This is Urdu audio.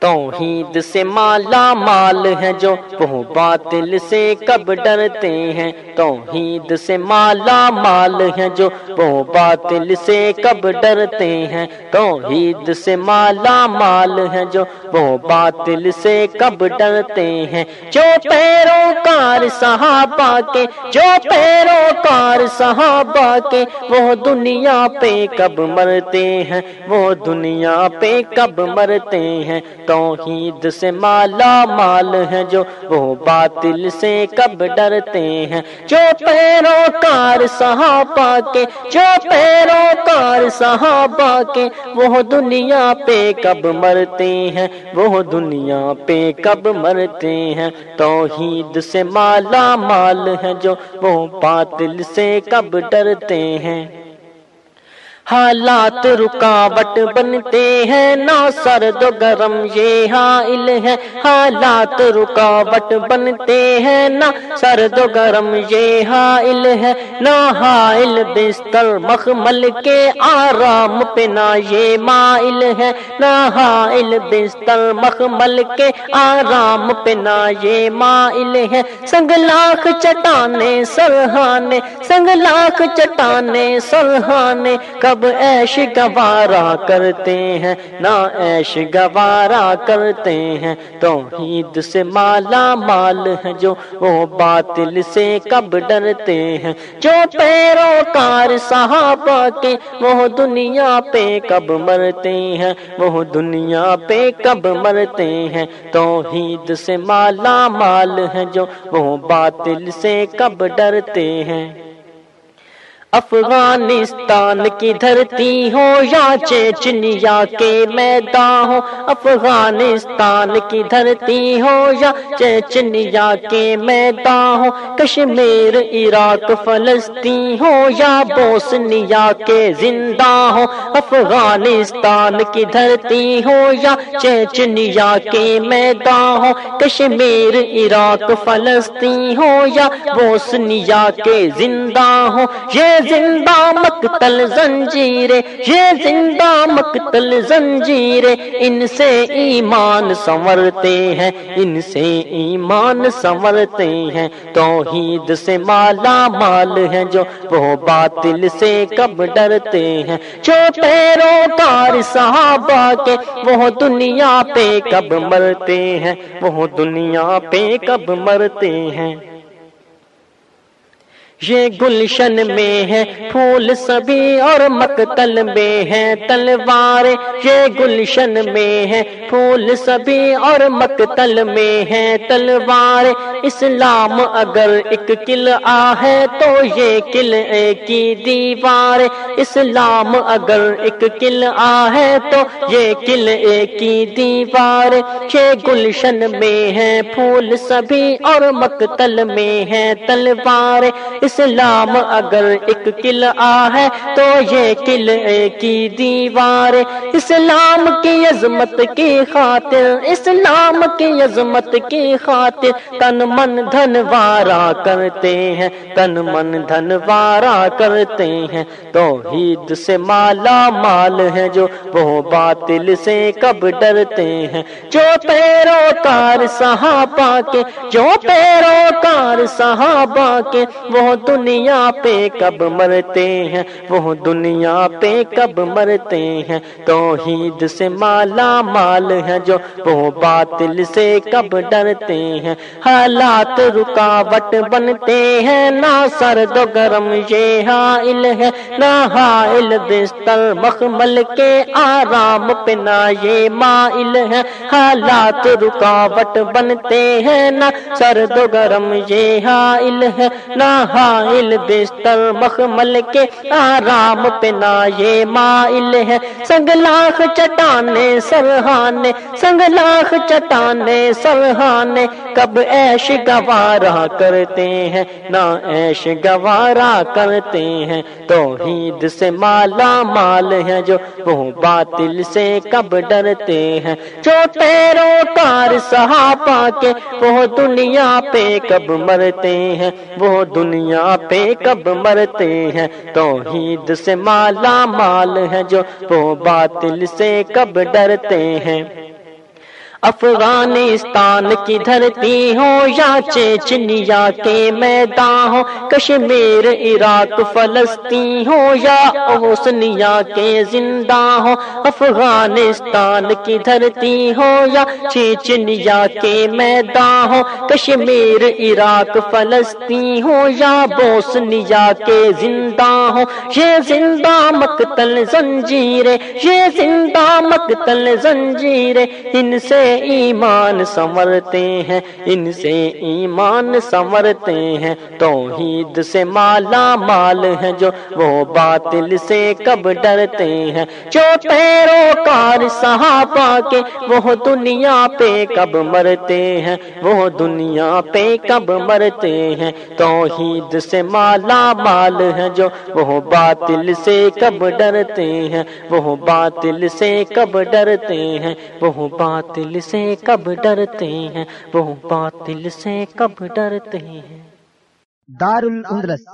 توحید سے مالا مال ہے جو وہ باطل سے کب ڈرتے ہیں۔ توحید سے مالا مال ہے جو وہ باطل سے کب ڈرتے ہیں۔ توحید سے مالا مال ہے جو وہ باطل سے کب ڈرتے ہیں۔ جو پیروکار صحابہ کے، جو پیروکار صحابہ کے وہ دنیا پہ کب مرتے ہیں، وہ دنیا پہ کب مرتے ہیں۔ توحید سے مالا مال ہے جو وہ باطل سے کب ڈرتے ہیں۔ جو پیروکار صحابہ کے، جو پیروکار صحابہ کے وہ دنیا پہ کب مرتے ہیں، وہ دنیا پہ کب مرتے ہیں۔ توحید سے مالا مال ہے جو وہ باطل سے کب ڈرتے ہیں؟ حالات رکاوٹ بنتے ہیں، نہ سرد و گرم، یہ ہاں حائل ہے۔ حالات رکاوٹ بنتے ہیں، نہ سرد و گرم، یہ ہاں حائل ہے۔ نہ حائل بستر، مخمل کے آرام پہ نہ یہ مائل ہے۔ نہ حائل بستر، مخمل کے آرام پہ نہ یہ مائل ہے۔ سنگ لاکھ چٹانے، سرہانے، سنگ لاکھ چٹانے، سرہانے، کب ایش گوارا کرتے ہیں نہ ایش گوارا کرتے ہیں۔ توحید سے مالا مال ہے جو وہ باطل سے کب ڈرتے ہیں۔ جو پیروکار صحابہ کے وہ دنیا پہ کب مرتے ہیں، وہ دنیا پہ کب مرتے ہیں۔ توحید سے مالا مال ہے جو وہ باطل سے کب ڈرتے ہیں۔ افغانستان کی دھرتی ہو یا چیچنیا کے میدان ہو افغانستان کی دھرتی ہو یا چیچنیا کے میدان ہو کشمیر، عراق، فلسطین ہو یا بوسنیا کے زندہ ہو افغانستان کی دھرتی ہو یا چیچنیا کے میدان ہو کشمیر، عراق، فلسطین ہو یا بوسنیا کے زندہ ہو یہ زندہ مقتل زنجیرے یہ زندہ مقتل زنجیرے ان سے ایمان سنورتے ہیں، ان سے ایمان سنورتے ہیں۔ توحید سے مالا مال ہے جو وہ باطل سے کب ڈرتے ہیں۔ جو پیروکار صحابہ کے وہ دنیا پہ کب مرتے ہیں، وہ دنیا پہ کب مرتے ہیں۔ یہ گلشن میں ہے پھول سبھی اور مقتل میں ہے تلوار یہ گلشن میں ہے پھول سبھی اور مقتل میں ہے تلوار اسلام اگر ایک قلعہ ہے تو یہ قلعے کی دیوار اسلام اگر ایک قلعہ ہے تو یہ قلعے کی دیوار یہ گلشن میں ہے پھول سبھی اور مقتل میں ہے تلوار اسلام اگر ایک قلعہ ہے تو یہ قلعے کی دیوار اسلام کی عظمت کی خاطر، اسلام کی عظمت کی خاطر۔ تن من دھن وارا کرتے ہیں تن من دھن وارا کرتے ہیں توحید سے مالا مال ہے جو وہ باطل سے کب ڈرتے ہیں جو پیروکار صحابہ کے جو پیروکار صحابہ کے وہ دنیا پہ کب مرتے ہیں وہ دنیا پہ کب مرتے ہیں توحید سے مالا مال ہے جو وہ باطل سے کب ڈرتے ہیں حالات رکاوٹ بنتے ہیں نہ سرد و گرم یہ حائل ہے نہ حائل بستر مخمل کے آرام پہ نہ یہ مائل ہے حالات رکاوٹ بنتے ہیں نہ سرد و گرم یہ حائل ہے نہ حائل بستر مخمل کے آرام پہ نہ یہ مائل ہے سنگ چٹانے سرہانے سنگ لاکھ چٹانے سرہانے کب ایش گوارا کرتے ہیں نہ ایش گوارا کرتے ہیں۔ توحید سے مالا مال ہے جو، وہ باطل سے کب ڈرتے ہیں۔ جو پیروکار صحابہ کے، وہ دنیا پہ کب مرتے ہیں۔ وہ دنیا پہ کب مرتے ہیں۔ توحید سے مالا مال ہے جو، وہ باطل سے کب ڈرتے ہیں۔ افغانستان کی دھرتی ہو یا چیچنیا کے میدان ہو کشمیر، عراق، فلسطین ہو یا اوسنیا کے زندہ ہو افغانستان کی دھرتی ہو یا چیچنیا کے میدان ہو کشمیر، عراق، فلسطین ہو یا بوسنیا کے زندہ ہو یہ زندہ مقتل زنجیرے یہ زندہ مقتل زنجیرے ان سے ایمان سمرتے ہیں، ان سے ایمان سمرتے ہیں۔ توحید سے مالا مال ہے جو وہ باطل سے کب ڈرتے ہیں۔ جو پیروکار صحابہ کے وہ دنیا پہ کب مرتے ہیں۔ وہ دنیا پہ کب مرتے ہیں۔ توحید سے مالا مال ہے جو وہ باطل سے کب ڈرتے ہیں۔ وہ باطل سے کب ڈرتے ہیں۔ وہ باطل سے کب ڈرتے ہیں؟ وہ باطل سے کب ڈرتے ہیں؟ دار الاندلس